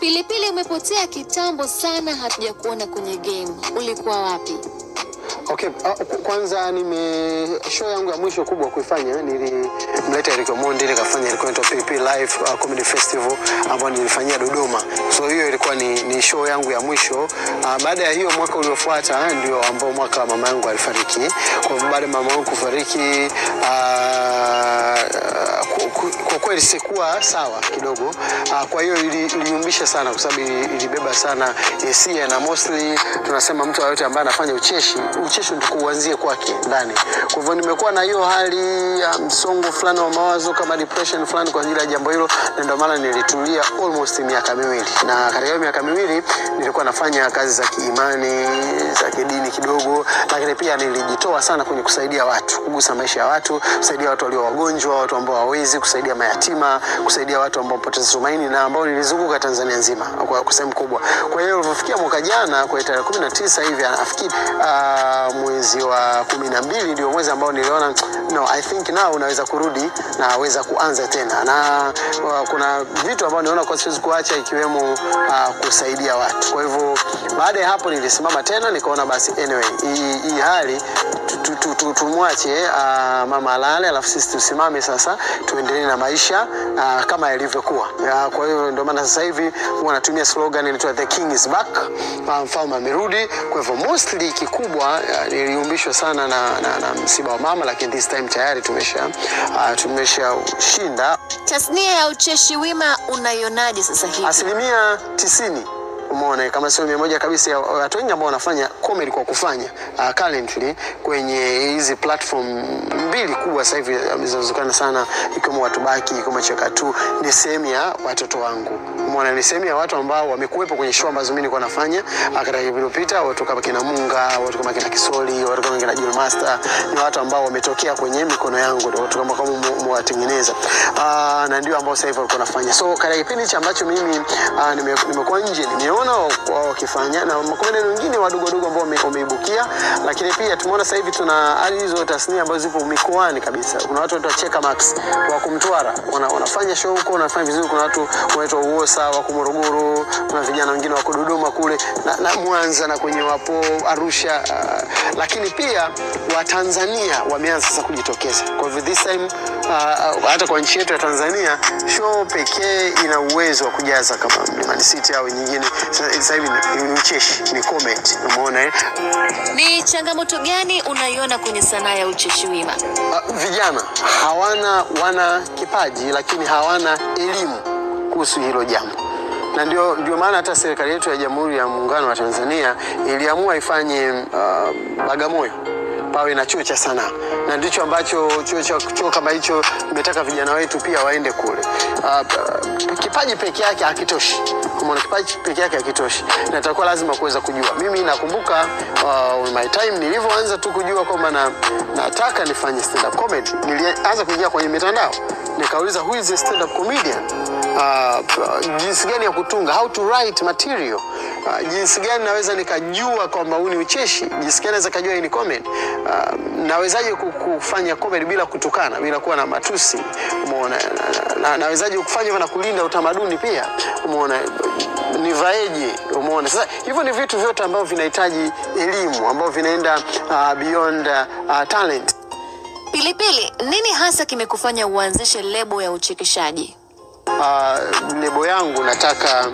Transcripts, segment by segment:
Pilipili umepotea kitambo sana, hatujakuona kwenye game. Ulikuwa wapi? Okay, uh, kwanza nime show yangu ya mwisho kubwa kuifanya nilimleta Eric Omondi nikafanya ilikuwa inaitwa PP Live uh, Comedy Festival ambayo nilifanyia Dodoma. So hiyo ilikuwa ni, ni show yangu ya mwisho. Uh, baada ya hiyo mwaka uliofuata ndio ambao mwaka mama yangu alifariki. Kwa hivyo baada mama yangu kufariki uh, kwa kweli sikuwa sawa kidogo. Uh, kwa hiyo ili- iliumbisha sana kwa sababu ilibeba sana hisia na mostly tunasema mtu yoyote ambaye anafanya ucheshi, ucheshi ndio kuanzie kwake ndani. Kwa hivyo nimekuwa na hiyo hali ya msongo fulani wa mawazo kama depression fulani kwa ajili ya jambo hilo, na ndio maana nilitulia almost miaka miwili, na katika hiyo miaka miwili nilikuwa nafanya kazi za kiimani kidini kidogo, lakini pia nilijitoa sana kwenye kusaidia watu, kugusa maisha ya watu, kusaidia watu walio wagonjwa, watu ambao hawawezi, kusaidia mayatima, kusaidia watu ambao wamepoteza tumaini na ambao nilizunguka Tanzania nzima kwa sehemu kubwa. Kwa hiyo ulivyofikia mwaka jana kwa tarehe kumi na tisa hivi nafikiri uh, mwezi wa kumi na mbili ndio mwezi ambao niliona no, I think now unaweza kurudi na weza kuanza tena, na uh, kuna vitu ambavyo naona kwa siwezi kuacha ikiwemo uh, kusaidia watu. Kwa hivyo baada ya hapo nilisimama tena nikaona basi anyway, hii hali tu- tu- tu- tu- tumwache uh, mama alale, alafu sisi tusimame sasa, tuendelee na maisha uh, kama yalivyokuwa. Ya, Kwa hiyo ndio maana sasa hivi huwa natumia slogan inaitwa the king is back, mfalme amerudi. Kwa hivyo mostly kikubwa uh, niliumbishwa sana na, na, na msiba wa mama, lakini this time tayari tumesha uh, tumeshashinda Tasnia ya ucheshi wima unaionaje sasa hivi? asilimia tisini umeona kama sio mia moja kabisa watu wengi ambao wanafanya comedy kwa kufanya uh, currently kwenye hizi platform mbili kubwa sasa hivi uh, zinazozokana sana ikiwemo watu baki ikiwemo cheka tu ni sehemu ya watoto wangu. Umeona ni sehemu ya watu ambao wamekuwepo kwenye show ambazo mimi nilikuwa nafanya uh, katika kipindi kilichopita, watu kama kina Munga watu kama kina Kisoli watu kama kina Jill Master ni watu ambao wametokea kwenye mikono yangu ndio watu kama kama mwatengeneza uh, na ndio ambao sasa hivi walikuwa nafanya so katika kipindi ambacho mimi uh, nimekuwa nime, nje nimeona wao wao wakifanya na makomedian wengine wadogo wadogo ambao wameibukia, lakini pia tumeona sasa hivi tuna hali hizo tasnia ambazo zipo mikoani kabisa. Kuna watu wanaitwa Cheka Max wa kumtwara wana, wanafanya show huko wanafanya vizuri. Kuna watu wanaitwa Uosa wa Morogoro, kuna vijana wengine wako Dodoma kule na, na Mwanza na kwenye wapo Arusha uh, lakini pia Watanzania wameanza sasa kujitokeza. Kwa hivyo this time hata kwa nchi yetu ya Tanzania show pekee ina uwezo wa kujaza kama Mlimani City au nyingine. Sasa hivi ni ucheshi, ni comment, umeona eh? Ni changamoto gani unaiona kwenye sanaa ya ucheshi wima? Uh, vijana hawana wana kipaji lakini hawana elimu kuhusu hilo jambo na ndio, ndio maana hata serikali yetu ya Jamhuri ya Muungano wa Tanzania iliamua ifanye uh, Bagamoyo pawe na chuo cha sanaa, na ndicho ambacho chuo cha chuo kama hicho imetaka vijana wetu pia waende kule. Uh, kipaji peke yake hakitoshi, umeona, kipaji peke yake hakitoshi, na itakuwa lazima kuweza kujua. Mimi nakumbuka uh, my time nilivyoanza tu kujua kwamba na, nataka nifanye stand up comedy, nilianza kuingia kwenye mitandao. Nikauliza who is a stand up comedian uh, jinsi gani ya kutunga? How to write material uh, jinsi gani naweza nikajua kwamba huu ni ucheshi? Jinsi gani naweza kajua hii ni comedy uh, nawezaje kufanya comedy bila kutukana bila kuwa na matusi? Umeona na, na, nawezaje kufanya na kulinda utamaduni pia? Umeona nivaeje? Umeona sasa hivyo ni vitu vyote ambavyo vinahitaji elimu ambavyo vinaenda uh, beyond uh, talent. Pilipili, nini hasa kimekufanya uanzishe lebo ya uchekeshaji? uh, lebo yangu nataka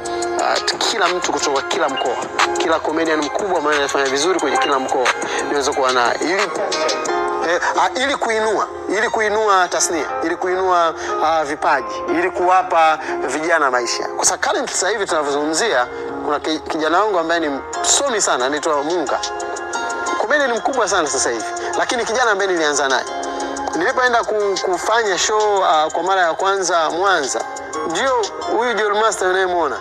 uh, kila mtu kutoka kila mkoa, kila comedian mkubwa ambaye anafanya vizuri kwenye kila mkoa niweze kuwa na ili Eh, uh, ili kuinua ili kuinua tasnia ili kuinua uh, vipaji ili kuwapa vijana maisha, kwa sababu current sasa hivi tunavyozungumzia, kuna kijana wangu ambaye ni msomi sana anaitwa Munga. Comedian mkubwa sana sasa hivi, lakini kijana ambaye nilianza naye. Nilipoenda kufanya show uh, kwa mara ya kwanza Mwanza, ndio huyu Joel Master unayemwona